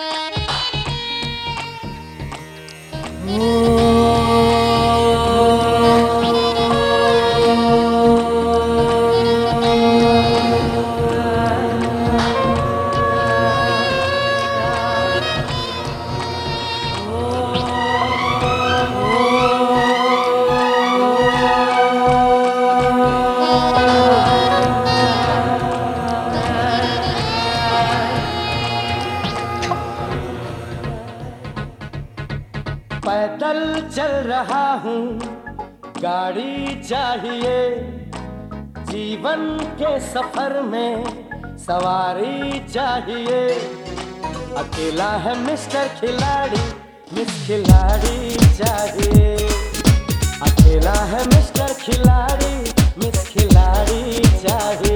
Bye. पैदल चल रहा हूँ। गाड़ी चाहिए। जीवन के सफ़र में सवारी चाहिए। अकेला है मिस्टर खिलाड़ी, मिस खिलाड़ी चाहिए। अकेला है मिस्टर खिलाड़ी, मिस खिलाड़ी चाहिए।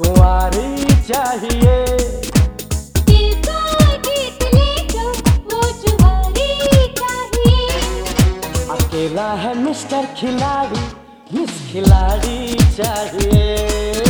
कुंवारी चाहिए। अकेला है मिस्टर खिलाड़ी मिस खिलाड़ी चाहिए।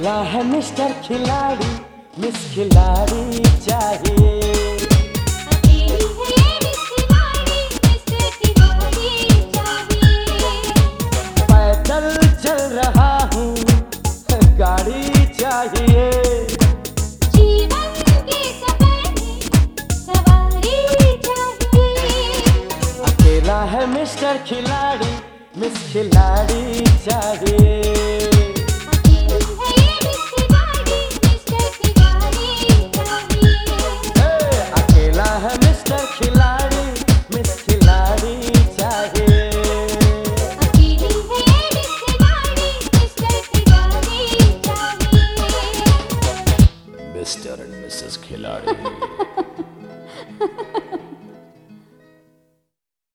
अकेला है मिस्टर खिलाड़ी, मिस खिलाड़ी चाहिए। पैदल चल रहा हूँ, गाड़ी चाहिए। है मिस्टर खिलाड़ी, मिस खिलाड़ी चाहिए।